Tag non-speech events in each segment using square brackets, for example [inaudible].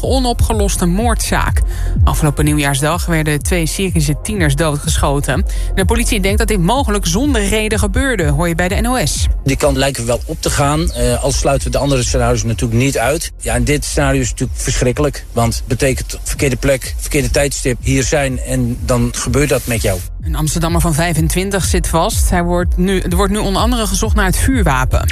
nog onopgeloste moordzaak. Afgelopen nieuwjaarsdag werden twee Syrische tieners doodgeschoten. De politie denkt dat dit mogelijk zonder reden gebeurde, hoor je bij de NOS. Die kant lijken wel op te gaan, uh, al sluiten we de andere scenario's natuurlijk niet uit. Ja, en dit scenario is natuurlijk verschrikkelijk, want het betekent verkeerde plek, verkeerde tijdstip, hier zijn en dan gebeurt dat met jou. Een Amsterdammer van 25 zit vast. Hij wordt nu, er wordt nu onder andere gezocht naar het vuurwapen.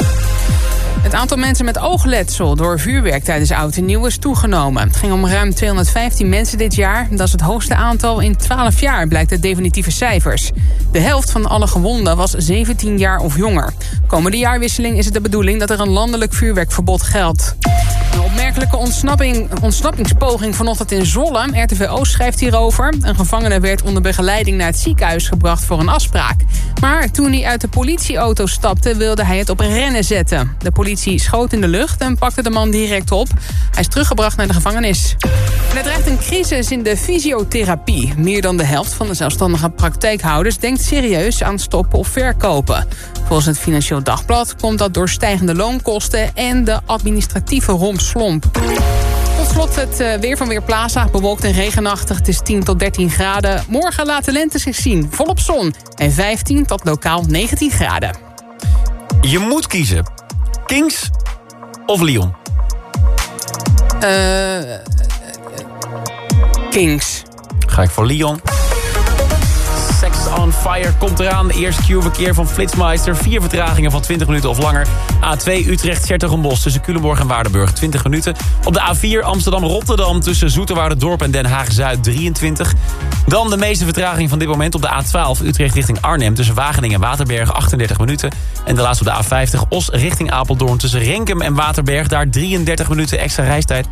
Het aantal mensen met oogletsel door vuurwerk tijdens oud en nieuw is toegenomen. Het ging om ruim 215 mensen dit jaar. Dat is het hoogste aantal in 12 jaar, blijkt uit definitieve cijfers. De helft van alle gewonden was 17 jaar of jonger. Komende jaarwisseling is het de bedoeling dat er een landelijk vuurwerkverbod geldt. Een opmerkelijke ontsnapping, ontsnappingspoging vanochtend in Zwolle. RTVO schrijft hierover. Een gevangene werd onder begeleiding naar het ziekenhuis gebracht voor een afspraak. Maar toen hij uit de politieauto stapte wilde hij het op rennen zetten. De politie schoot in de lucht en pakte de man direct op. Hij is teruggebracht naar de gevangenis. En er dreigt een crisis in de fysiotherapie. Meer dan de helft van de zelfstandige praktijkhouders denkt serieus aan stoppen of verkopen. Volgens het Financieel Dagblad komt dat door stijgende loonkosten en de administratieve rompslomp. Tot slot het uh, weer van Weerplaza. Bewolkt en regenachtig. Het is 10 tot 13 graden. Morgen laat de lente zich zien. Volop zon. En 15 tot lokaal 19 graden. Je moet kiezen. Kings of Lyon? Uh, Kings. Ga ik voor Lyon. On Fire komt eraan. De eerste Q-verkeer van Flitsmeister. Vier vertragingen van 20 minuten of langer. A2 Utrecht Sertogenbos tussen Culemborg en Waardenburg 20 minuten. Op de A4 Amsterdam-Rotterdam tussen Dorp en Den Haag-Zuid 23. Dan de meeste vertraging van dit moment op de A12 Utrecht richting Arnhem... tussen Wageningen en Waterberg 38 minuten. En de laatste op de A50 Os richting Apeldoorn tussen Renkum en Waterberg... daar 33 minuten extra reistijd.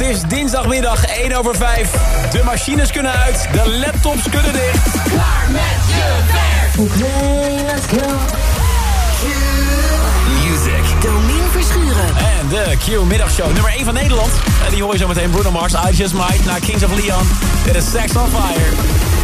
Het is dinsdagmiddag 1 over 5. De machines kunnen uit, de laptops kunnen dicht. Klaar met je werk. Oké, okay, let's go. Music. Domien Verschuren. En de Q-middagshow nummer 1 van Nederland. En die hoor je zo meteen Bruno Mars, I Just Might, naar Kings of Leon. Dit is Sex on Fire.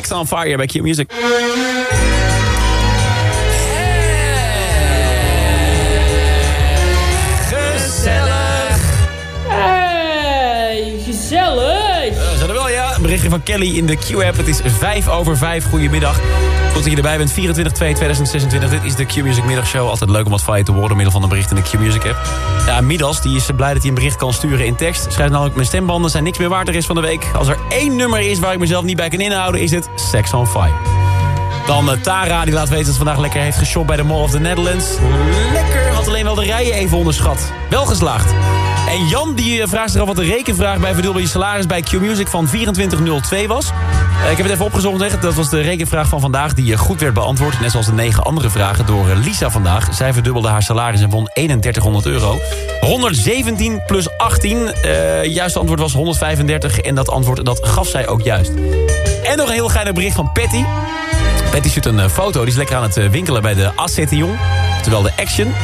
Sex on Fire by Q Music. Berichtje van Kelly in de Q-app. Het is 5 over 5. Goedemiddag. Goed dat je erbij bent. 24 2 2026. Dit is de Q-Music middagshow. Altijd leuk om wat van te horen door middel van een bericht in de Q-Music app. Ja, Midas die is blij dat hij een bericht kan sturen in tekst. Schrijft namelijk mijn stembanden zijn niks meer waard de rest van de week. Als er één nummer is waar ik mezelf niet bij kan inhouden... is het Sex on Fire. Dan eh, Tara, die laat weten dat ze vandaag lekker heeft geshopt bij de Mall of the Netherlands. Lekker, alleen wel de rijen even onderschat. Wel geslaagd. En Jan die eh, vraagt zich af wat de rekenvraag bij verdubbel je salaris bij Q-Music van 2402 was. Eh, ik heb het even opgezocht. Dat was de rekenvraag van vandaag die eh, goed werd beantwoord. Net zoals de negen andere vragen door Lisa vandaag. Zij verdubbelde haar salaris en won 3100 euro. 117 plus 18. eh juiste antwoord was 135. En dat antwoord dat gaf zij ook juist. En nog een heel geinig bericht van Patty. Patty stuurt een foto. Die is lekker aan het winkelen bij de Assetion. Terwijl de Action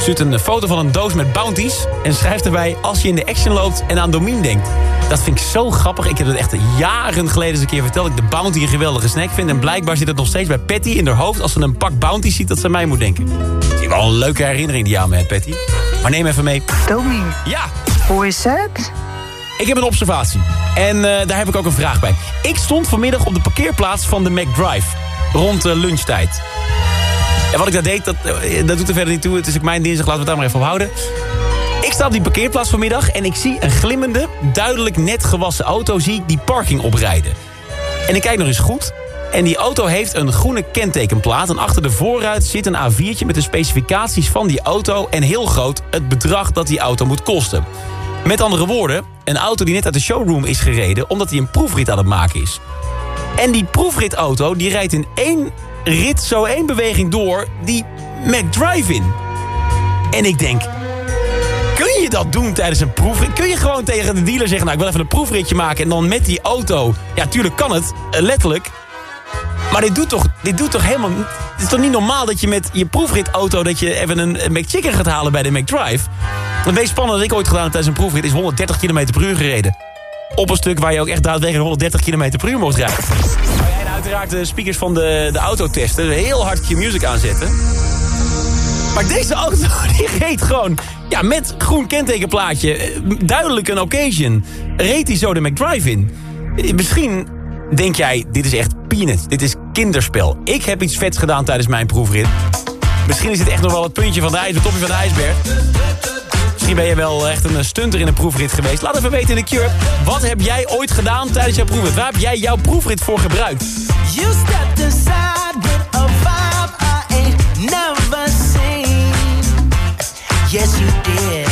stuurt een foto van een doos met bounties. En schrijft erbij als je in de Action loopt en aan Domien denkt. Dat vind ik zo grappig. Ik heb het echt jaren geleden eens een keer verteld. Dat ik de bounty een geweldige snack vind. En blijkbaar zit het nog steeds bij Patty in haar hoofd. Als ze een pak bounty ziet dat ze aan mij moet denken. Het is wel een leuke herinnering die je aan me hebt, Patty. Maar neem even mee. Tommy, Ja, hoe is het? ik heb een observatie. En eh, daar heb ik ook een vraag bij. Ik stond vanmiddag op de parkeerplaats van de McDrive. Rond uh, lunchtijd. En wat ik daar deed, dat, eh, dat doet er verder niet toe. Het is ook mijn dinsdag, laten we het daar maar even op houden. Ik sta op die parkeerplaats vanmiddag en ik zie een glimmende, duidelijk net gewassen auto... zie die parking oprijden. En ik kijk nog eens goed. En die auto heeft een groene kentekenplaat. En achter de voorruit zit een A4'tje met de specificaties van die auto... en heel groot het bedrag dat die auto moet kosten. Met andere woorden, een auto die net uit de showroom is gereden... omdat hij een proefrit aan het maken is. En die proefritauto die rijdt in één rit zo één beweging door die McDrive in. En ik denk, kun je dat doen tijdens een proefrit? Kun je gewoon tegen de dealer zeggen, nou ik wil even een proefritje maken... en dan met die auto, ja tuurlijk kan het, eh, letterlijk... Maar dit doet toch, dit doet toch helemaal... Het is toch niet normaal dat je met je proefritauto... dat je even een, McChicken gaat halen bij de McDrive? Het meest spannende dat ik ooit gedaan heb tijdens een proefrit... is 130 km per uur gereden. Op een stuk waar je ook echt daadwerkelijk 130 km per uur mocht rijden. Uiteraard de speakers van de, de auto testen... heel hard je music aanzetten... Maar deze auto, [laughs] die reed gewoon ja, met groen kentekenplaatje. eh, Duidelijk een occasion. Reed hij zo de McDrive in. Eh, Misschien denk jij, dit is echt peanuts. Dit is kinderspel. Ik heb iets vets gedaan tijdens mijn proefrit. Misschien is dit echt nog wel het puntje van de ijs, het topje van de ijsberg. Misschien ben je wel echt een stunter in een proefrit geweest. Laat even weten in de cure. Wat heb jij ooit gedaan tijdens jouw proefrit? Waar heb jij jouw proefrit voor gebruikt? Yes, you did.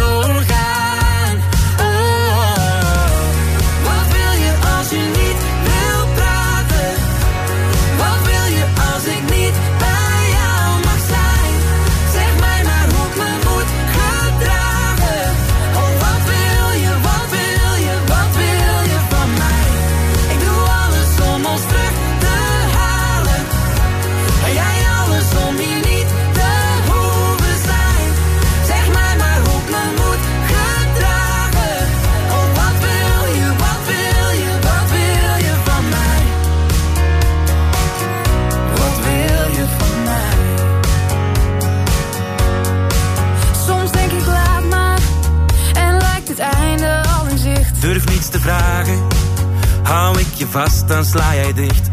Dicht.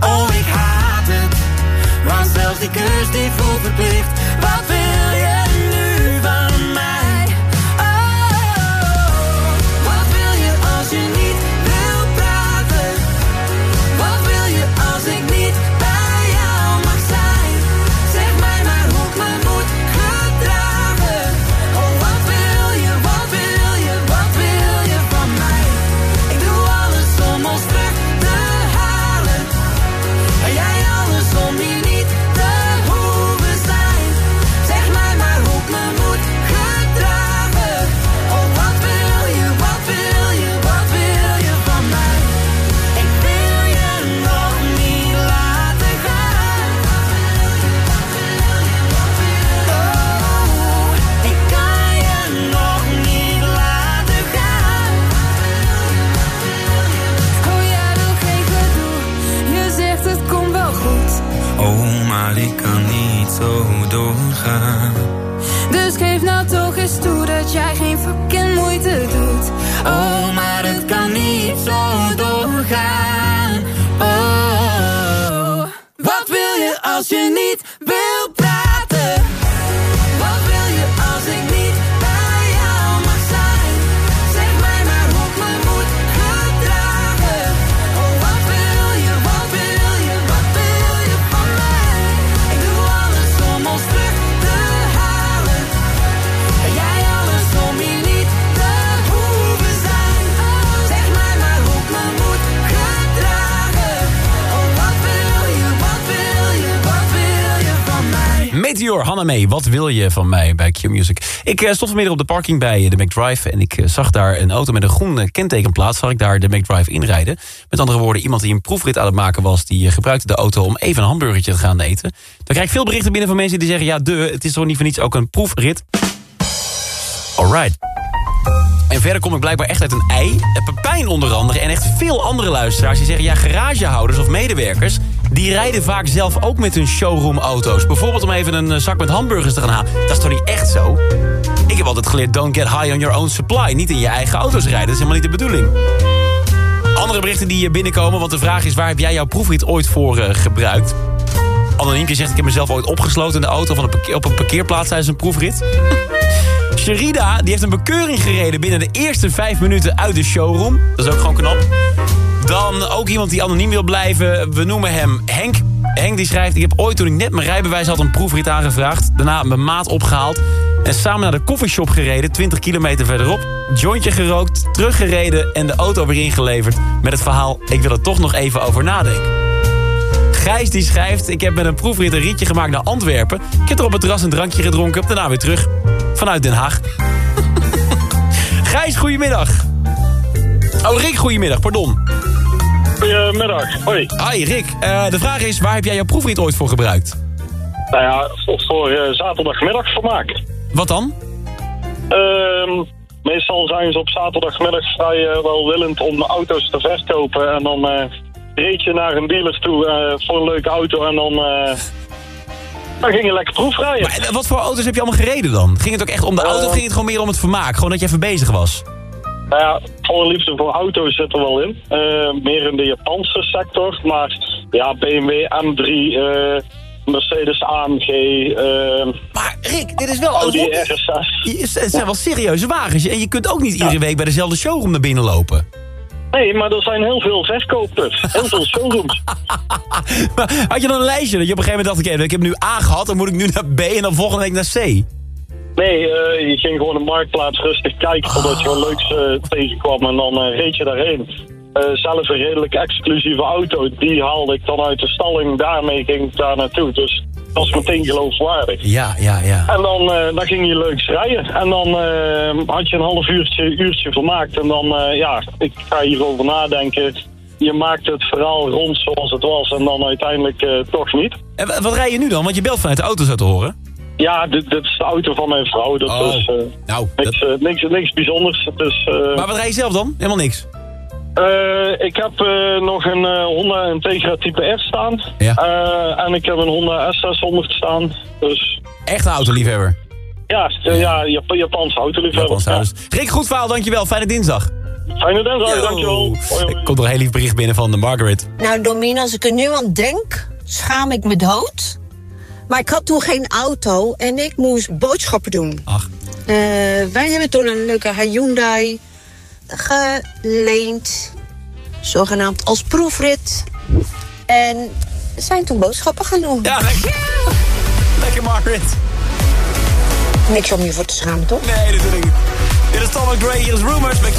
Wat wil je van mij bij Q-Music? Ik eh, stond vanmiddag op de parking bij eh, de McDrive... en ik eh, zag daar een auto met een groen eh, kentekenplaat... zag ik daar de McDrive inrijden. Met andere woorden, iemand die een proefrit aan het maken was... die gebruikte de auto om even een hamburgertje te gaan eten. Dan krijg ik veel berichten binnen van mensen die zeggen... ja, de, het is toch niet voor niets ook een proefrit? Alright. En verder kom ik blijkbaar echt uit een ei. Pepijn onder andere en echt veel andere luisteraars... die zeggen, ja, garagehouders of medewerkers... die rijden vaak zelf ook met hun showroomauto's. Bijvoorbeeld om even een eh, zak met hamburgers te gaan halen. Dat is toch niet echt zo? Ik heb altijd geleerd, don't get high on your own supply. Niet in je eigen auto's rijden, dat is helemaal niet de bedoeling. Andere berichten die hier binnenkomen, want de vraag is... waar heb jij jouw proefrit ooit voor eh, gebruikt? Anoniempje zegt, ik heb mezelf ooit opgesloten in de auto... Van op een parkeerplaats tijdens een proefrit. [laughs] Sherida die heeft een bekeuring gereden binnen de eerste vijf minuten uit de showroom. Dat is ook gewoon knap. Dan ook iemand die anoniem wil blijven. We noemen hem Henk. Henk die schrijft... Ik heb ooit toen ik net mijn rijbewijs had een proefrit aangevraagd. Daarna mijn maat opgehaald. En samen naar de koffieshop gereden, 20 kilometer verderop. Jointje gerookt, teruggereden en de auto weer ingeleverd. Met het verhaal, ik wil er toch nog even over nadenken. Gijs die schrijft... Ik heb met een proefrit een rietje gemaakt naar Antwerpen. Ik heb er op het terras een drankje gedronken. Daarna weer terug. Vanuit Den Haag. [laughs] Gijs, goedemiddag. Oh, Rick, goedemiddag, pardon. Goedemiddag, hoi. Hi, Rick. Eh, de vraag is, waar heb jij jouw proefrit ooit voor gebruikt? Nou ja, voor, eh, zaterdagmiddag vermaakt. Wat dan? Ehm, meestal zijn ze op zaterdagmiddag vrij eh, welwillend om auto's te verkopen. En dan reed je naar een dealer toe voor een leuke auto. En dan, Dan ging je lekker proefrijden. Maar wat voor auto's heb je allemaal gereden dan? Ging het ook echt om de auto of ging het gewoon meer om het vermaak? Gewoon dat je even bezig was? Nou ja, allerliefste voor auto's zit er wel in. Eh, meer in de Japanse sector. Maar ja, BMW M3, eh, Mercedes AMG, eh, Maar Rick, dit is wel... Audi een- RS6. Je- Het zijn wel serieuze wagens. En je kunt ook niet iedere week bij dezelfde showroom naar binnen lopen. Nee, maar er zijn heel veel verkopers. Heel veel showrooms. [laughs] Maar had je dan een lijstje dat je op een gegeven moment dacht... oké, ik heb nu A gehad, dan moet ik nu naar B en dan volgende week naar C? Nee, eh, je ging gewoon de marktplaats rustig kijken totdat je wat leuks eh, tegenkwam en dan eh, reed je daarheen. Eh, zelf een redelijk exclusieve auto, die haalde ik dan uit de stalling, daarmee ging ik daar naartoe. Dus dat was meteen geloofwaardig. Ja, ja, ja. En dan, eh, dan ging je leuks rijden. En dan eh, had je een half uurtje, uurtje vermaakt. En dan, eh, ja, ik ga hierover nadenken. Je maakt het verhaal rond zoals het was en dan uiteindelijk eh, toch niet. En wa- wat rij je nu dan? Want je belt vanuit de auto zo te horen. Ja, dit, dit is de auto van mijn vrouw. Dat Oh, is eh, nou, niks, dat- eh, niks, niks bijzonders. Het is, eh, Maar wat rij je zelf dan? Helemaal niks. eh, ik heb eh, nog een eh, Honda Integra Type R staan. Ja. Eh, en ik heb een Honda S600 staan. Dus Echt een autoliefhebber. ja, ja Jap Japanse autoliefhebber. Japanse auto's. Rick, goed verhaal, dankjewel. Fijne dinsdag. Ja. Fijne dinsdag, Yo. dankjewel. Er komt er een heel lief bericht binnen van de Margaret. Nou, Domien, als ik er nu aan denk, schaam ik me dood. Maar ik had toen geen auto en ik moest boodschappen doen. Ach. Eh, wij hebben toen een leuke Hyundai geleend. Zogenaamd als proefrit. En zijn toen boodschappen gaan doen. Ja, lekker. Lekker Margaret. Niks om je voor te schamen, toch? Nee, natuurlijk niet. Dit is Thomas Gray, hier is Rumors bij Q.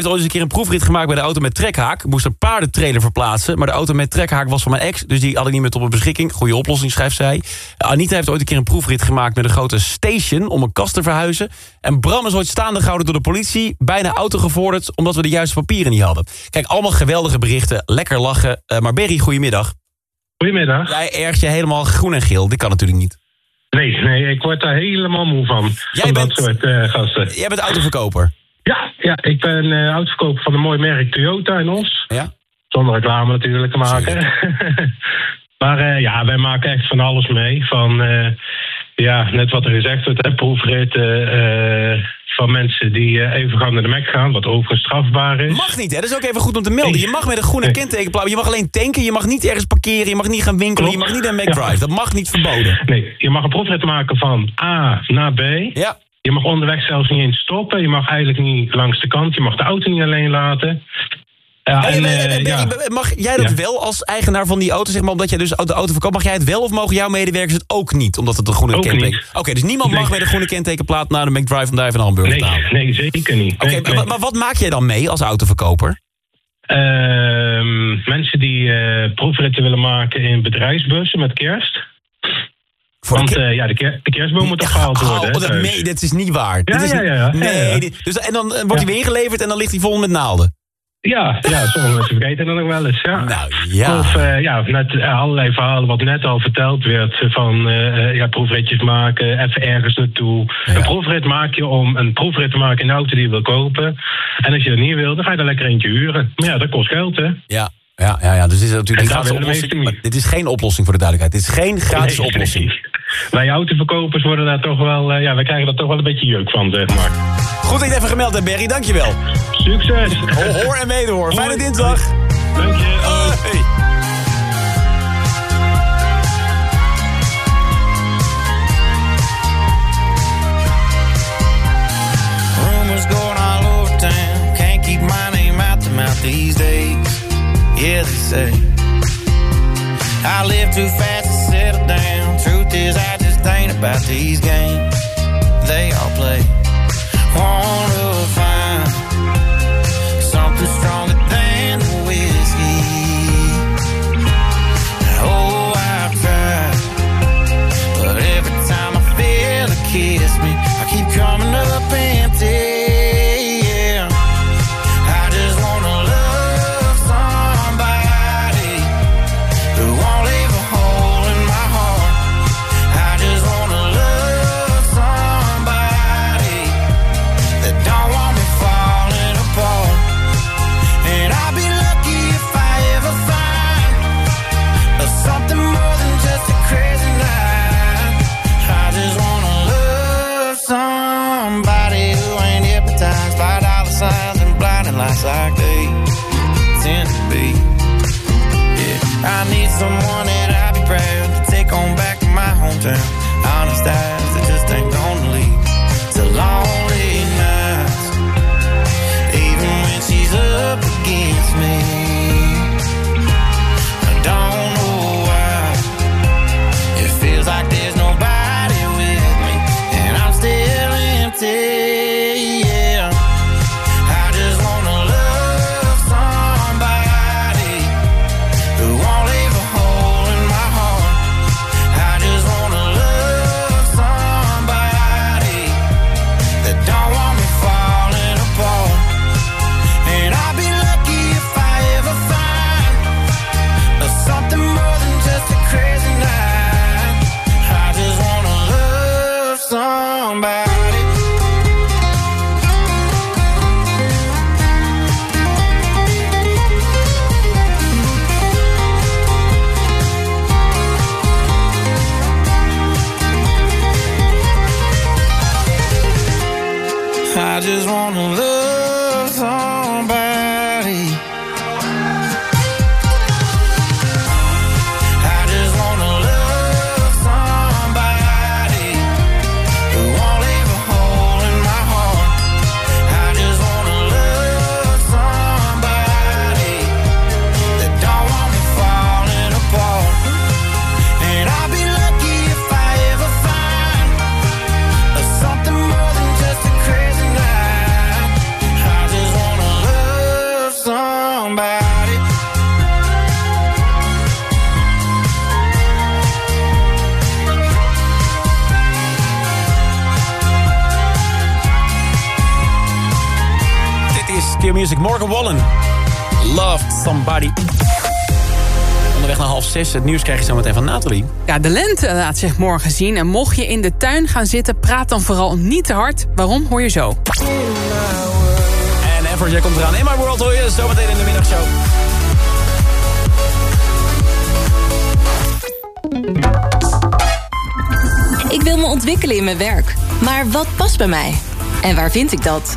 heeft ooit eens een keer een proefrit gemaakt bij de auto met trekhaak. Moest een paardentrailer verplaatsen. Maar de auto met trekhaak was van mijn ex. Dus die had ik niet meer tot mijn beschikking. Goeie oplossing, schrijft zij. Anita heeft ooit een keer een proefrit gemaakt met een grote station... om een kast te verhuizen. En Bram is ooit staande gehouden door de politie. Bijna auto gevorderd, omdat we de juiste papieren niet hadden. Kijk, allemaal geweldige berichten. Lekker lachen. Eh, maar Berry, goedemiddag. Goedemiddag. Jij ergt je helemaal groen en geel. Dit kan natuurlijk niet. Nee, nee, ik word daar helemaal moe van. Jij van bent- dat soort eh, gasten. Jij bent autoverkoper. Ja, ja ik ben eh uitverkoper van een mooi merk Toyota in Os. Ja? Zonder reclame natuurlijk te maken. [laughs] maar eh, ja, wij maken echt van alles mee. Van, eh, ja, net wat er gezegd wordt, hè, proefritten van mensen die even gaan naar de Mac gaan, wat overigens strafbaar is. Mag niet, hè? Dat is ook even goed om te melden. Je mag met een groene kentekenplaat, je mag alleen tanken, je mag niet ergens parkeren, je mag niet gaan winkelen, je mag niet naar McDrive. Dat mag niet verboden. Nee, je mag een proefrit maken van A naar B. Ja. Je mag onderweg zelfs niet eens stoppen. Je mag eigenlijk niet langs de kant. Je mag de auto niet alleen laten. Ja, en, eh, ja. Mag jij dat Ja. wel als eigenaar van die auto, zeg maar, omdat jij dus de auto verkoopt, mag jij het wel of mogen jouw medewerkers het ook niet, omdat het een groene kenteken... Oké, dus niemand mag met een groene kentekenplaat naar de McDrive van Duiven en Hamburg Nee, halen. nee, zeker niet. Oké, maar, wat maak jij dan mee als autoverkoper? Ehm, mensen die eh, proefritten willen maken in bedrijfsbussen met kerst. Voor Want de eh, ja, de, ker- de kerstboom moet opgehaald Oh, worden. hè, dat, thuis. mee, dat is niet waar. Ja, Dit is ja, ja, ja. Nee, Ja, Dus, en dan eh, wordt hij weer ingeleverd en dan ligt hij vol met naalden. Ja, ja, [laughs] sommige mensen vergeten dat nog wel eens. Ja. Nou, ja. Of eh, ja, net allerlei verhalen wat net al verteld werd. Van ja, proefritjes maken, even ergens naartoe. Een proefrit maak je om een proefrit te maken in de auto die je wil kopen. En als je dat niet wil, dan ga je er lekker eentje huren. Maar ja, dat kost geld, hè? Ja, ja, ja, ja. dus dit is natuurlijk En een gratis oplossing. Maar dit is geen oplossing voor de duidelijkheid. Dit is geen gratis Nee, oplossing. Wij autoverkopers worden daar toch wel, eh, ja, wij krijgen daar toch wel een beetje jeuk van, zeg maar. Goed dat je het even gemeld hebt, Berry. Dankjewel. Succes! Hoor, hoor en wederhoor. Fijne dinsdag. Dank je. Hoi. Rumors going all over town. Can't keep my name out the mouth these days. Yeah, they say. I live too fast to settle down. Is, I just ain't about these games. They all play. Zes. Het nieuws krijg je zo meteen van Nathalie. Ja, de lente laat zich morgen zien. En mocht je in de tuin gaan zitten, praat dan vooral niet te hard. Waarom, hoor je zo. World. Zandvoort. Jij komt eraan. In My World hoor je zometeen in de middagshow. Ik wil me ontwikkelen in mijn werk. Maar wat past bij mij? En waar vind ik dat?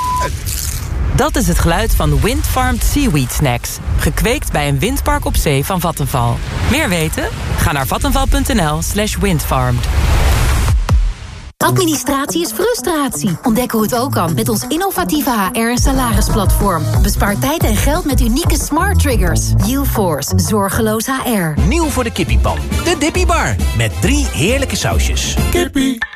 Dat is het geluid van Windfarmed Seaweed Snacks. Gekweekt bij een windpark op zee van Vattenval. Meer weten? Ga naar vattenval.nl slash windfarmed. Administratie is frustratie. Ontdek hoe het ook kan met ons innovatieve HR- en salarisplatform. Bespaar tijd en geld met unieke smart triggers. UForce, zorgeloos HR. Nieuw voor de kippiepan. De Dippy Bar. Met drie heerlijke sausjes. Kippie.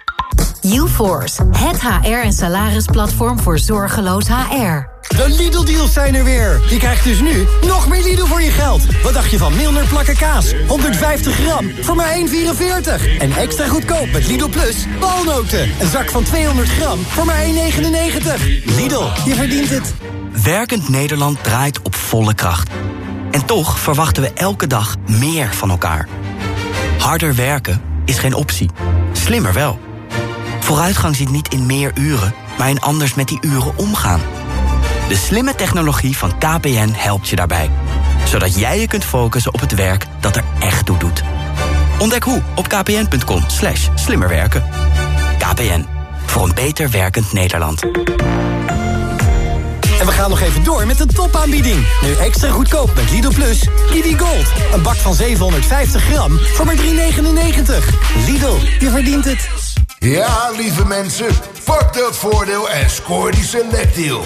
UForce, het HR- en salarisplatform voor zorgeloos HR. De Lidl-deals zijn er weer. Je krijgt dus nu nog meer Lidl voor je geld. Wat dacht je van Milner plakken kaas? 150 gram voor maar 1,44. En extra goedkoop met Lidl Plus walnoten. Een zak van 200 gram voor maar 1,99. Lidl, je verdient het. Werkend Nederland draait op volle kracht. En toch verwachten we elke dag meer van elkaar. Harder werken is geen optie. Slimmer wel. Vooruitgang zit niet in meer uren, maar in anders met die uren omgaan. De slimme technologie van KPN helpt je daarbij. Zodat jij je kunt focussen op het werk dat er echt toe doet. Ontdek hoe op kpn.com slash slimmerwerken. KPN, voor een beter werkend Nederland. En we gaan nog even door met de topaanbieding. Nu extra goedkoop met Lidl Plus. Lidl Gold. Een bak van 750 gram voor maar 3,99. Lidl, je verdient het. Ja, lieve mensen, pak dat voordeel en scoor die selectdeal.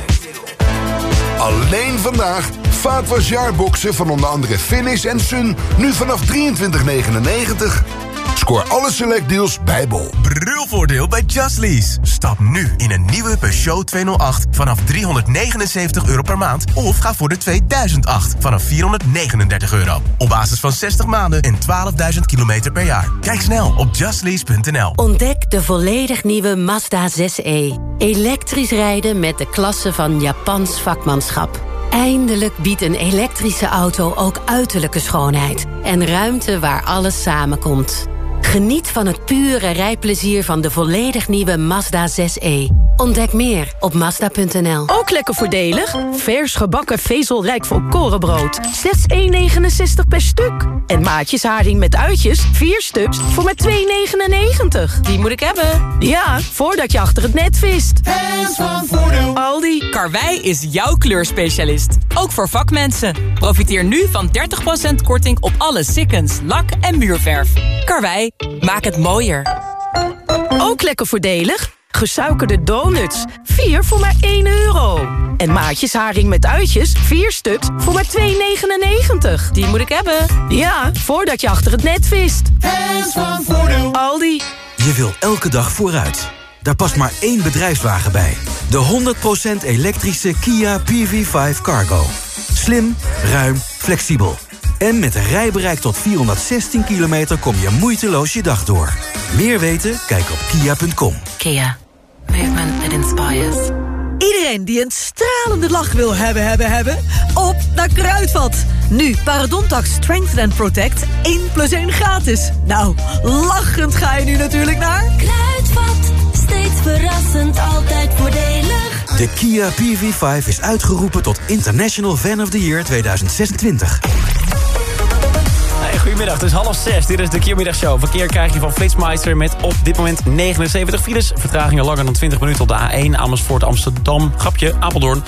Alleen vandaag vaatwasjaarboxen van onder andere Finish en Sun... nu vanaf 23,99. Scoor alle selectdeals bij Bol. Brulvoordeel bij Just Lease. Stap nu in een nieuwe Peugeot 208 vanaf 379 euro per maand... of ga voor de 2008 vanaf 439 euro. Op basis van 60 maanden en 12.000 kilometer per jaar. Kijk snel op justlease.nl. Ontdek de volledig nieuwe Mazda 6e. Elektrisch rijden met de klasse van Japans vakmanschap. Eindelijk biedt een elektrische auto ook uiterlijke schoonheid... en ruimte waar alles samenkomt. Geniet van het pure rijplezier van de volledig nieuwe Mazda 6e. Ontdek meer op Mazda.nl. Ook lekker voordelig. Vers gebakken vezelrijk volkorenbrood. Slechts 1,69 per stuk. En maatjes haring met uitjes, 4 stuks, voor maar 2,99. Die moet ik hebben. Ja, voordat je achter het net vist. Hands van Voordeel. Aldi. Karwei is jouw kleurspecialist. Ook voor vakmensen. Profiteer nu van 30% korting op alle sikkens, lak en muurverf. Karwei, maak het mooier. Ook lekker voordelig. Gesuikerde donuts. 4 voor maar 1 euro. En maatjes haring met uitjes. 4 stuks voor maar 2,99. Die moet ik hebben. Ja, voordat je achter het net vist. Hands van Voordeel. Aldi. Je wil elke dag vooruit. Daar past maar één bedrijfswagen bij. De 100% elektrische Kia PV5 Cargo. Slim, ruim, flexibel. En met een rijbereik tot 416 kilometer kom je moeiteloos je dag door. Meer weten? Kijk op kia.com. Kia. Movement that inspires. Iedereen die een stralende lach wil hebben, hebben, hebben... op naar Kruidvat. Nu Parodontax Strengthen and Protect 1 plus 1 gratis. Nou, lachend ga je nu natuurlijk naar... Kruidvat, steeds verrassend, altijd voordelig. De Kia PV5 is uitgeroepen tot International Fan of the Year 2026. Goedemiddag, het is half zes. Dit is de Kiermiddagshow. Verkeer krijg je van Flitsmeister met op dit moment 79 files. Vertragingen langer dan 20 minuten op de A1 Amersfoort Amsterdam. Grapje, Apeldoorn.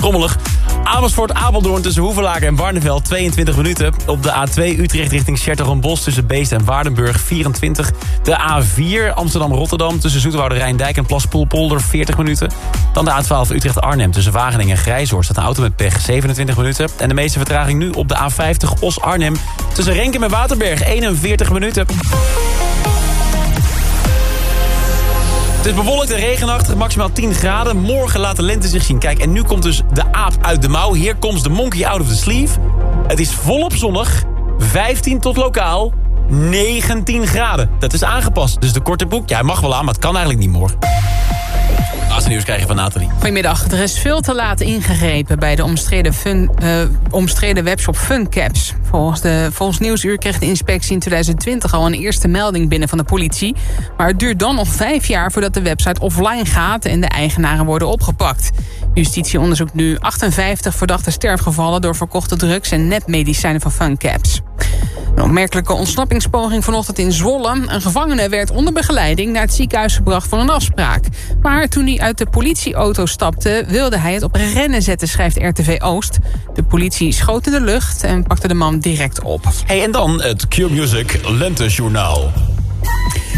Rommelig. Amersfoort Apeldoorn tussen Hoevelaken en Barneveld 22 minuten. Op de A2 Utrecht richting Schertogenbos tussen Beest en Waardenburg 24. De A4 Amsterdam-Rotterdam tussen Zoeterwoude Rijndijk en Plaspoelpolder 40 minuten. Dan de A12 Utrecht-Arnhem tussen Wageningen en Grijzoord staat een auto met pech 27 minuten. En de meeste vertraging nu op de A50 Os-Arnhem tussen En Waterberg 41 minuten. Het is bewolkt en regenachtig, maximaal 10 graden. Morgen laat de lente zich zien. Kijk, en nu komt dus de aap uit de mouw. Hier komt de monkey out of the sleeve. Het is volop zonnig. 15 tot lokaal 19 graden. Dat is aangepast. Dus de korte broek, ja, mag wel aan, maar het kan eigenlijk niet morgen. Laatste nieuws krijg je van Nathalie. Goedemiddag. Er is veel te laat ingegrepen bij de omstreden, fun, eh, omstreden webshop Funcaps. Volgens, de, volgens Nieuwsuur kreeg de inspectie in 2020 al een eerste melding binnen van de politie. Maar het duurt dan nog vijf jaar voordat de website offline gaat en de eigenaren worden opgepakt. Justitie onderzoekt nu 58 verdachte sterfgevallen door verkochte drugs en nepmedicijnen van Funcaps. Een opmerkelijke ontsnappingspoging vanochtend in Zwolle. Een gevangene werd onder begeleiding naar het ziekenhuis gebracht voor een afspraak. Maar toen hij uit de politieauto stapte, wilde hij het op rennen zetten, schrijft RTV Oost. De politie schoot in de lucht en pakte de man direct op. Hey, en dan het Q-Music Lentejournaal.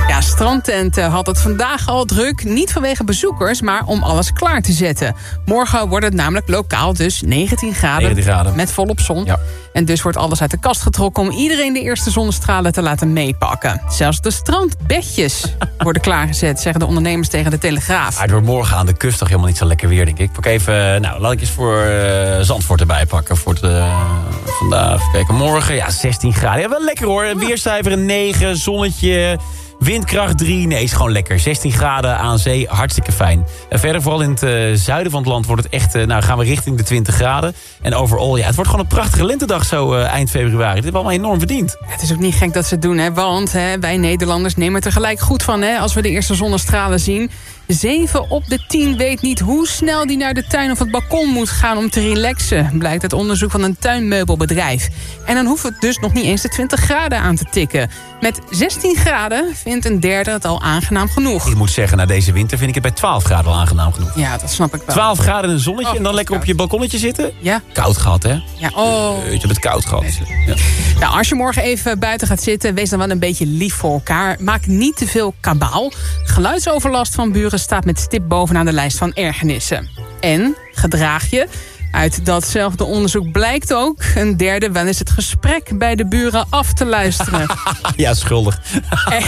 Ja, Strandtent eh, had het vandaag al druk. Niet vanwege bezoekers, maar om alles klaar te zetten. Morgen wordt het namelijk lokaal dus 19 graden. 19 graden. Met volop zon. Ja. En dus wordt alles uit de kast getrokken... om iedereen de eerste zonnestralen te laten meepakken. Zelfs de strandbedjes [laughs] worden klaargezet... zeggen de ondernemers tegen de Telegraaf. Maar het wordt morgen aan de kust toch helemaal niet zo lekker weer, denk ik. Pak even, nou, laat ik eens voor eh, Zandvoort erbij pakken. Voor eh, vandaag, kijken, morgen, ja, 16 graden. Ja, wel lekker hoor. Weercijfer een 9, zonnetje... Windkracht 3, nee, is gewoon lekker. 16 graden aan zee, hartstikke fijn. En verder, vooral in het eh, zuiden van het land, wordt het echt... eh, nou, gaan we richting de 20 graden. En overal, ja, het wordt gewoon een prachtige lentedag zo eh, eind februari. Dit hebben we allemaal enorm verdiend. Het is ook niet gek dat ze het doen, hè? want hè, wij Nederlanders nemen er tegelijk goed van... Hè, als we de eerste zonnestralen zien. 7 op de 10 weet niet hoe snel die naar de tuin of het balkon moet gaan om te relaxen... blijkt uit onderzoek van een tuinmeubelbedrijf. En dan hoeft het dus nog niet eens de 20 graden aan te tikken. Met 16 graden vindt een derde het al aangenaam genoeg. Ik moet zeggen, na deze winter vind ik het bij 12 graden al aangenaam genoeg. Ja, dat snap ik wel. 12 graden en een zonnetje Oh, en dan lekker op je balkonnetje zitten? Ja. Koud gehad, hè? Ja, oh. Je hebt het koud gehad. Ja. Nou, als je morgen even buiten gaat zitten, wees dan wel een beetje lief voor elkaar. Maak niet te veel kabaal. Geluidsoverlast van buren staat met stip bovenaan de lijst van ergernissen. En gedraag je. Uit datzelfde onderzoek blijkt ook een derde wel eens het gesprek bij de buren af te luisteren. [laughs] ja, schuldig. [laughs] en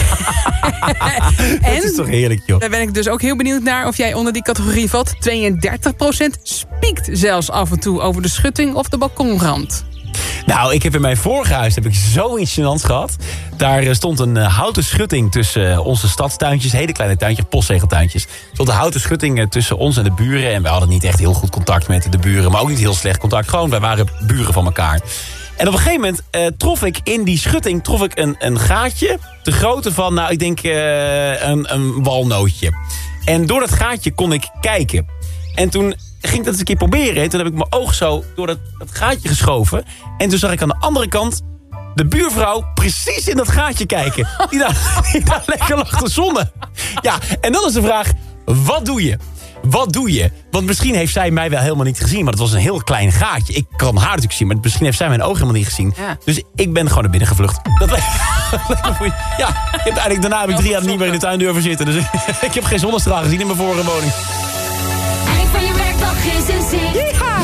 Het is toch heerlijk, joh. daar ben ik dus ook heel benieuwd naar of jij onder die categorie valt. 32% spiekt zelfs af en toe over de schutting of de balkonrand. Nou, ik heb in mijn vorige huis heb ik zoiets gênants gehad. Daar eh, stond een eh, houten schutting tussen eh, onze stadstuintjes. Hele kleine tuintjes, postzegeltuintjes. Stond een houten schutting tussen ons en de buren. En we hadden niet echt heel goed contact met de buren. Maar ook niet heel slecht contact. Gewoon, wij waren buren van elkaar. En op een gegeven moment trof ik in die schutting trof ik een, een gaatje. De grootte van, nou, ik denk een, een walnootje. En door dat gaatje kon ik kijken. En toen ging ik dat eens een keer proberen. En toen heb ik mijn oog zo door dat, dat gaatje geschoven. En toen zag ik aan de andere kant de buurvrouw precies in dat gaatje kijken. [laughs] Die daar, die daar lekker lag te zonnen. Ja, en dan is de vraag, wat doe je? Wat doe je? Want misschien heeft zij mij wel helemaal niet gezien. Maar het was een heel klein gaatje. Ik kan haar natuurlijk zien. Maar misschien heeft zij mijn oog helemaal niet gezien. Ja. Dus ik ben gewoon naar binnen gevlucht. Dat leek-. [laughs] Ja, ik heb eigenlijk, daarna heb ik drie jaar niet meer in de tuin durven zitten. Dus [laughs] ik heb geen zonnestraal gezien in mijn vorige woning. Werkdag is.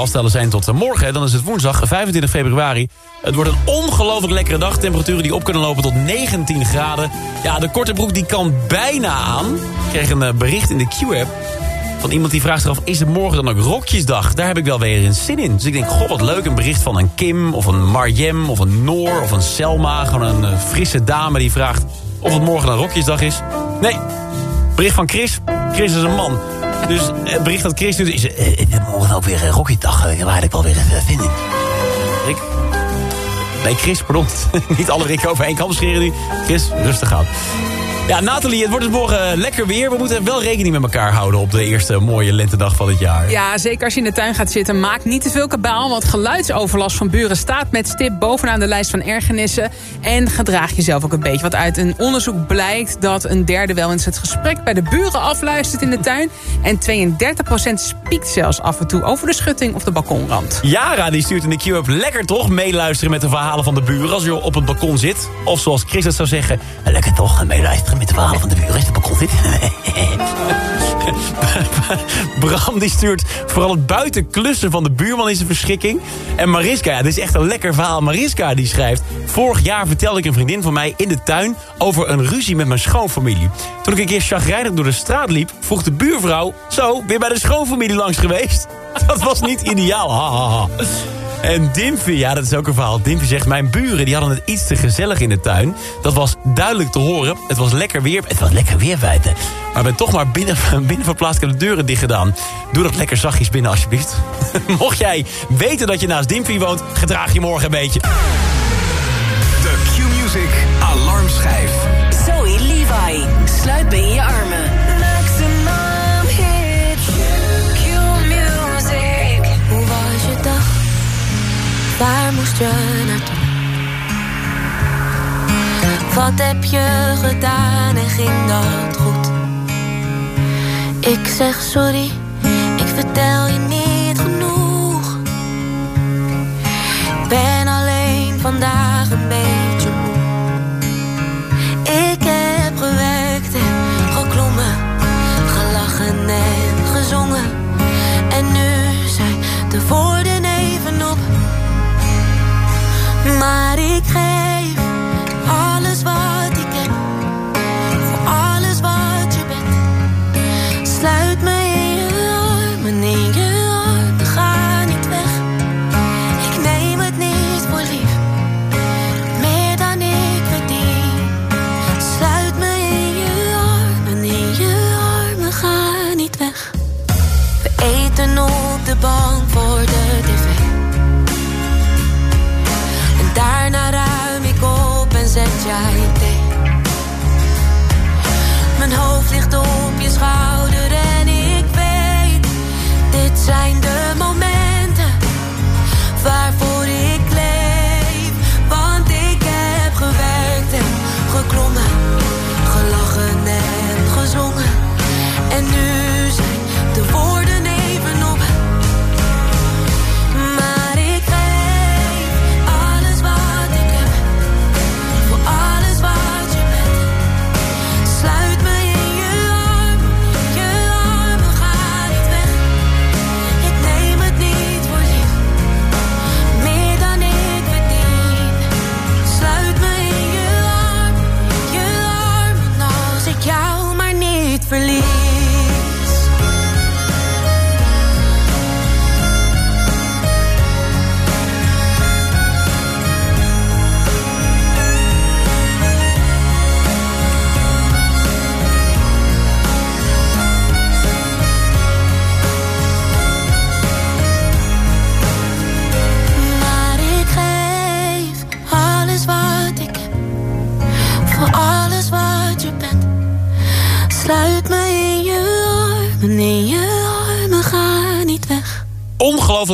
Afstellen zijn tot eh, morgen. Dan is het woensdag 25 februari. Het wordt een ongelooflijk lekkere dag. Temperaturen die op kunnen lopen tot 19 graden. Ja, de korte broek die kan bijna aan. Ik kreeg een eh, bericht in de Q-app van iemand die vraagt zich af... is het morgen dan ook rokjesdag? Daar heb ik wel weer een zin in. Dus ik denk, goh, wat leuk. Een bericht van een Kim of een Marjem of een Noor of een Selma. Gewoon een eh, frisse dame die vraagt of het morgen dan rokjesdag is. Nee, bericht van Chris. Chris is een man. Dus het bericht dat Chris doet is... eh, eh, morgen ook weer een. Eh, Waar ik wel weer even zin in. Rick? Nee, Chris, pardon. [laughs] Niet alle Rick over één kam scheren nu. Chris, rustig aan. Ja, Nathalie, het wordt dus morgen lekker weer. We moeten wel rekening met elkaar houden op de eerste mooie lentedag van het jaar. Ja, zeker als je in de tuin gaat zitten. Maak niet te veel kabaal, want geluidsoverlast van buren staat met stip bovenaan de lijst van ergernissen. En gedraag jezelf ook een beetje. Want uit een onderzoek blijkt dat een derde wel eens het gesprek bij de buren afluistert in de tuin. En 32% spiekt zelfs af en toe over de schutting of de balkonrand. Yara die stuurt in de queue-up lekker toch meeluisteren met de verhalen van de buren als je op het balkon zit. Of zoals Chris het zou zeggen, lekker toch meeluisteren met de verhalen van de buren het balkon zit. Bram die stuurt vooral het buiten klussen van de buurman in zijn verschrikking. En Mariska, ja, dit is echt een lekker verhaal. Mariska die schrijft... Vorig jaar vertelde ik een vriendin van mij in de tuin... over een ruzie met mijn schoonfamilie. Toen ik een keer chagrijnig door de straat liep... vroeg de buurvrouw... Zo, weer bij de schoonfamilie langs geweest? [laughs] Dat was niet ideaal. En Dimpy, ja, dat is ook een verhaal. Dimpy zegt, mijn buren die hadden het iets te gezellig in de tuin. Dat was duidelijk te horen. Het was lekker weer. Het was lekker weer buiten. Maar ben toch maar binnen, [laughs] binnen verplaatst. Ik heb de deuren dicht gedaan. Doe dat lekker zachtjes binnen, alsjeblieft. [laughs] Mocht jij weten dat je naast Dimpy woont, gedraag je morgen een beetje. De Q-Music Alarmschijf. Zoe Levi, sluit in je armen. Waar moest je naartoe? Wat heb je gedaan en ging dat goed? Ik zeg sorry, ik vertel je niet genoeg. Ik ben alleen vandaag een beetje moe. Ik heb gewerkt en geklommen, gelachen en gezongen. En nu zijn de Maar ik geef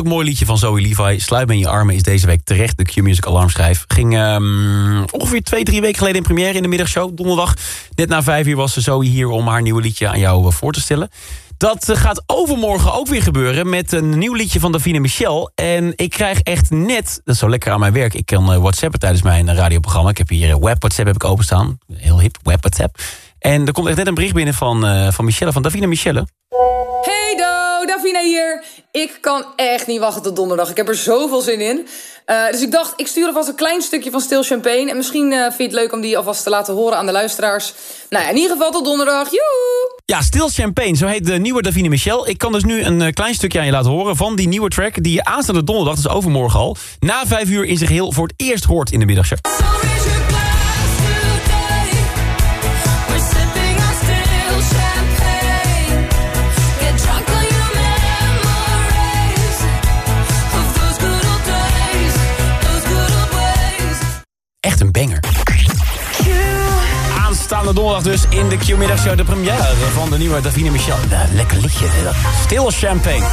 Mooi liedje van Zoe Levi. Sluit me in je armen is deze week terecht de Q-Music Alarmschijf. Ging ehm, ongeveer twee, drie weken geleden in première in de middagshow. Donderdag, net na vijf uur was Zoe hier om haar nieuwe liedje aan jou eh, voor te stellen. Dat eh, gaat overmorgen ook weer gebeuren met een nieuw liedje van Davina Michel. En ik krijg echt net, dat is zo lekker aan mijn werk... ik kan eh, whatsappen tijdens mijn radioprogramma. Ik heb hier web WhatsApp heb ik openstaan. Heel hip, web WhatsApp. En er komt echt net een bericht binnen van, van Michelle, van Davina Michelle. Hey Do, Davina hier. Ik kan echt niet wachten tot donderdag. Ik heb er zoveel zin in. Eh, dus ik dacht, ik stuur alvast een klein stukje van Stil Champagne. En misschien uh, vind je het leuk om die alvast te laten horen aan de luisteraars. Nou ja, in ieder geval tot donderdag. Joe! Ja, Stil Champagne, zo heet de nieuwe Davine Michel. Ik kan dus nu een eh, klein stukje aan je laten horen van die nieuwe track... die je aanstaande donderdag, dus overmorgen al... na vijf uur in zich heel voor het eerst hoort in de middagshow. Aanstaande donderdag dus in de Q-middagshow de première van de nieuwe Davine Michel. Lekker lichtje Dat. Stil champagne.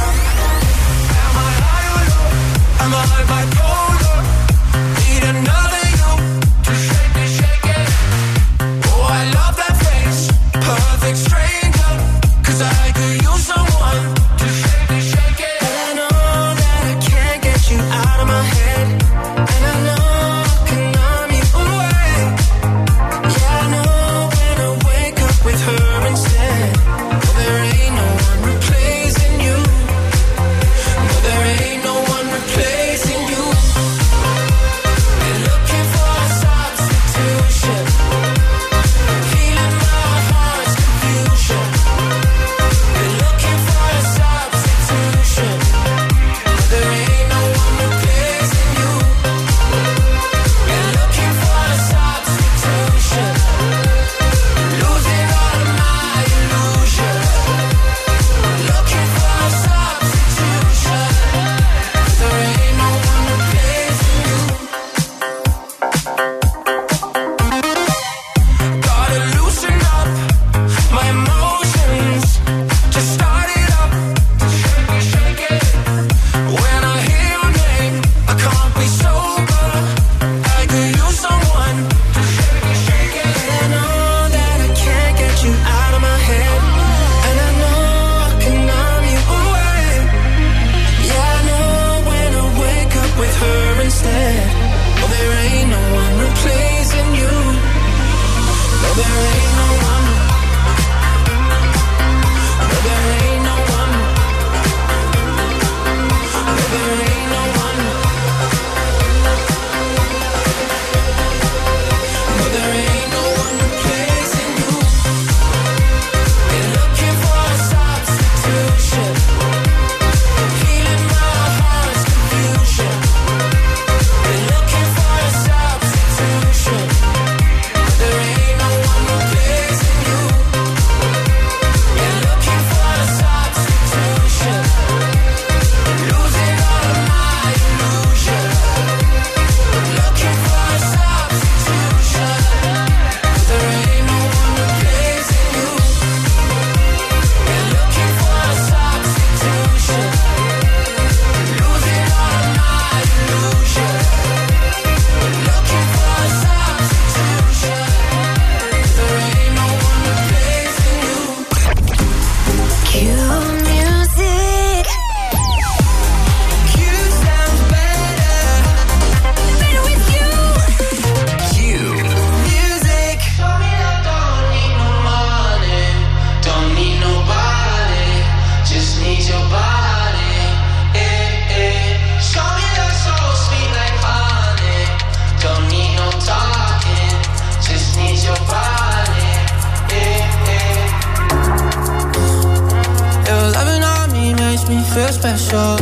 feel special.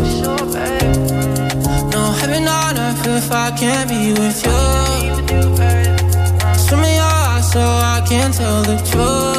No heaven on earth if I can't be with you. Show me your eyes so I can tell the truth.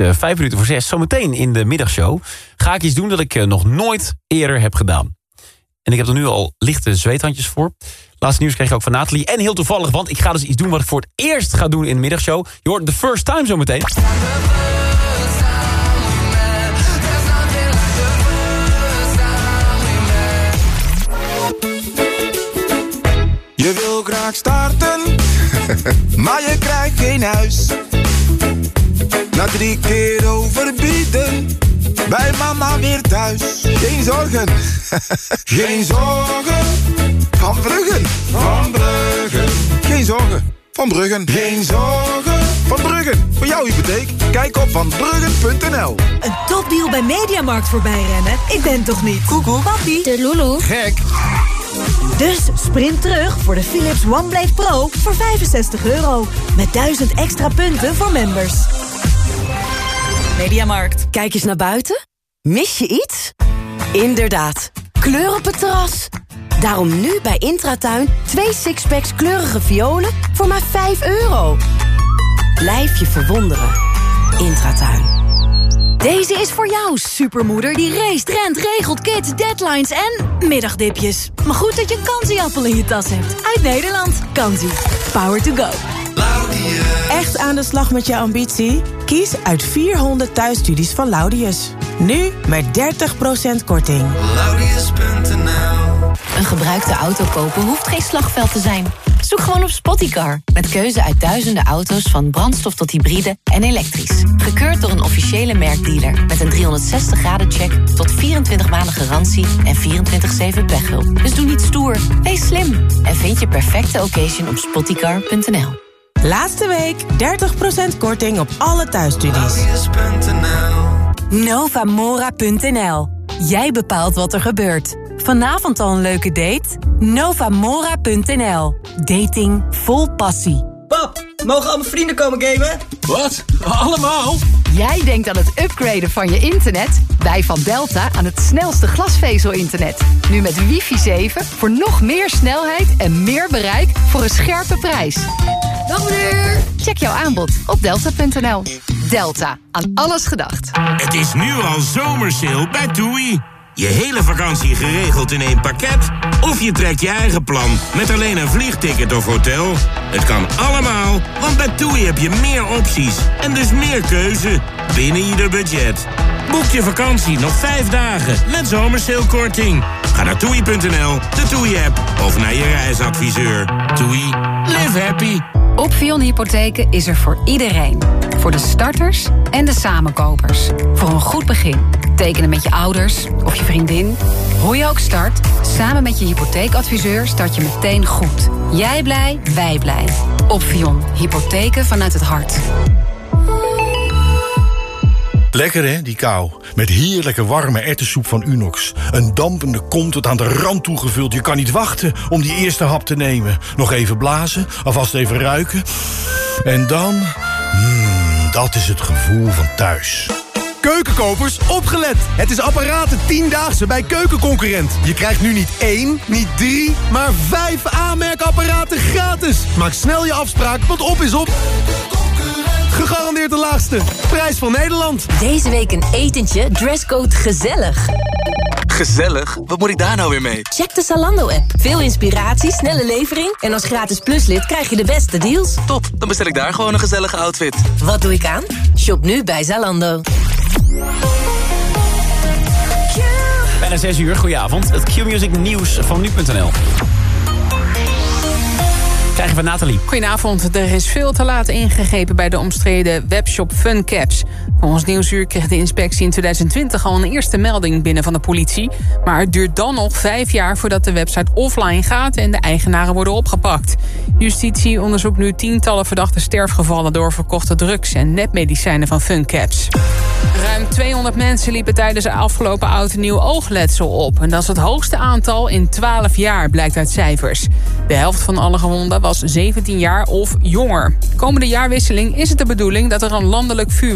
Eh, vijf minuten voor zes. Zometeen in de middagshow ga ik iets doen dat ik eh, nog nooit eerder heb gedaan. En ik heb er nu al lichte zweethandjes voor. Laatste nieuws kreeg ik ook van Nathalie. En heel toevallig, want ik ga dus iets doen wat ik voor het eerst ga doen in de middagshow. Je hoort The First Time zometeen. Je wil graag starten, [laughs] maar je krijgt geen huis. Na drie keer overbieden, bij mama weer thuis. Geen zorgen, [laughs] geen zorgen. Van Bruggen, van Bruggen. Geen zorgen, van Bruggen. Geen zorgen, van Bruggen. Voor jouw hypotheek, kijk op vanbruggen.nl. Een topdeal bij Mediamarkt voorbij rennen? Ik ben toch niet? Google. Papi. De Lulu. Gek. Dus sprint terug voor de Philips OneBlade Pro voor 65 euro. Met 1000 extra punten voor members. Mediamarkt. Kijk eens naar buiten. Mis je iets? Inderdaad. Kleur op het terras. Daarom nu bij Intratuin twee sixpacks kleurige violen voor maar 5 euro. Blijf je verwonderen. Intratuin. Deze is voor jou, supermoeder die race, rent, regelt, kids, deadlines en middagdipjes. Maar goed dat je een kansieappel in je tas hebt. Uit Nederland. Kansie. Power to go. Echt aan de slag met je ambitie? Kies uit 400 thuisstudies van Laudius. Nu met 30% korting. Een gebruikte auto kopen hoeft geen slagveld te zijn. Zoek gewoon op Spottycar. Met keuze uit duizenden auto's van brandstof tot hybride en elektrisch. Gekeurd door een officiële merkdealer. Met een 360 graden check tot 24 maanden garantie en 24-7 pechhulp. Dus doe niet stoer, wees slim. En vind je perfecte occasion op spottycar.nl. Laatste week 30% korting op alle thuisstudies. Novamora.nl. Jij bepaalt wat er gebeurt. Vanavond al een leuke date? Novamora.nl. Dating vol passie. Pap, mogen al mijn vrienden komen gamen? Wat? Allemaal? Jij denkt aan het upgraden van je internet? Wij van Delta aan het snelste glasvezel-internet. Nu met wifi 7 voor nog meer snelheid en meer bereik voor een scherpe prijs. Dag meneer! Check jouw aanbod op delta.nl. Delta, aan alles gedacht. Het is nu al zomersale bij TUI. Je hele vakantie geregeld in één pakket? Of je trekt je eigen plan met alleen een vliegticket of hotel? Het kan allemaal, want bij TUI heb je meer opties en dus meer keuze binnen ieder budget. Boek je vakantie nog vijf dagen met zomersalekorting. Ga naar toei.nl, de TUI-app of naar je reisadviseur. TUI, live happy. Opvion Hypotheken is er voor iedereen. Voor de starters en de samenkopers. Voor een goed begin. Tekenen met je ouders of je vriendin. Hoe je ook start, samen met je hypotheekadviseur start je meteen goed. Jij blij, wij blij. Opvion Hypotheken vanuit het hart. Lekker hè, die kou. Met heerlijke warme erwtensoep van Unox. Een dampende kom tot aan de rand toegevuld. Je kan niet wachten om die eerste hap te nemen. Nog even blazen, alvast even ruiken. En dan... Mmm, dat is het gevoel van thuis. Keukenkopers, opgelet! Het is apparaten 10-daagse bij Keukenconcurrent. Je krijgt nu niet één, niet drie, maar vijf aanmerkapparaten gratis. Maak snel je afspraak, want op is op. De laagste. Prijs van Nederland. Deze week een etentje, dresscode gezellig. Gezellig? Wat moet ik daar nou weer mee? Check de Zalando-app. Veel inspiratie, snelle levering... en als gratis pluslid krijg je de beste deals. Top, dan bestel ik daar gewoon een gezellige outfit. Wat doe ik aan? Shop nu bij Zalando. Bijna 6 uur, goedenavond. Het Q-Music nieuws van nu.nl. Krijgen we Nathalie. Goedenavond. Er is veel te laat ingegrepen bij de omstreden webshop Funcaps. Volgens Nieuwsuur kreeg de inspectie in 2020 al een eerste melding binnen van de politie. Maar het duurt dan nog vijf jaar voordat de website offline gaat... en de eigenaren worden opgepakt. Justitie onderzoekt nu tientallen verdachte sterfgevallen... door verkochte drugs en nepmedicijnen van Funcaps. Ruim 200 mensen liepen tijdens de afgelopen oud en nieuw oogletsel op. En dat is het hoogste aantal in 12 jaar, blijkt uit cijfers. De helft van alle gewonden was 17 jaar of jonger. Komende jaarwisseling is het de bedoeling dat er een landelijk vuur